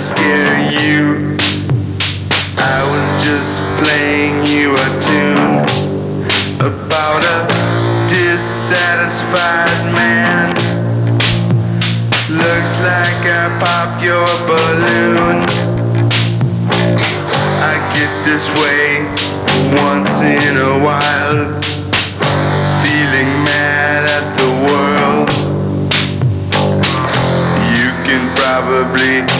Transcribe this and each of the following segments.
scare you. I was just playing you a tune about a dissatisfied man. Looks like I popped your balloon. I get this way once in a while, feeling mad at the world. You can probably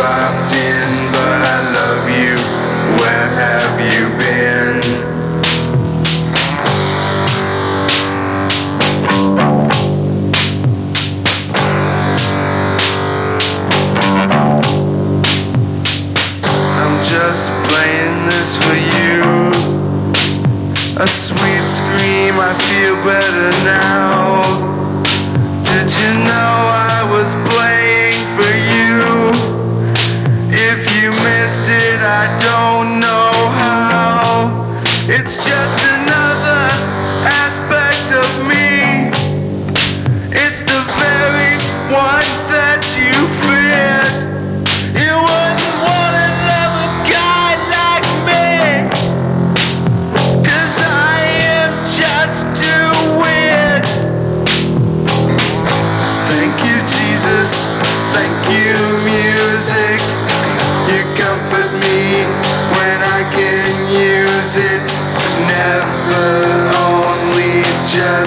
dropped in, but I love you. Where have you been? I'm just playing this for you. A sweet scream, I feel better now. Did you know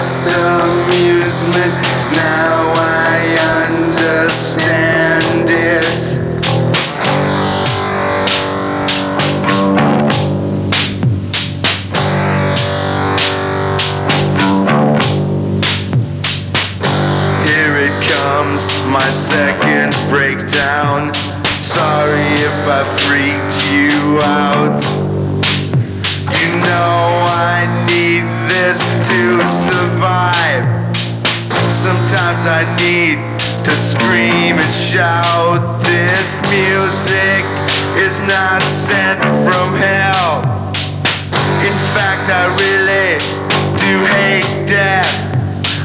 just amusement. Now I understand it. Here it comes, my second breakdown. Sorry if I freaked you out. You know I need this to survive. Sometimes I need to scream and shout. This music is not sent from hell. In fact, I really do hate death.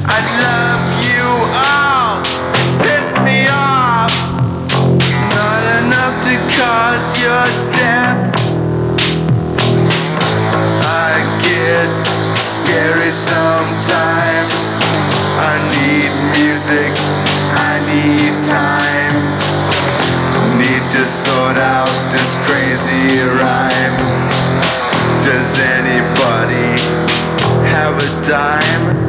I love time. Need to sort out this crazy rhyme. Does anybody have a dime?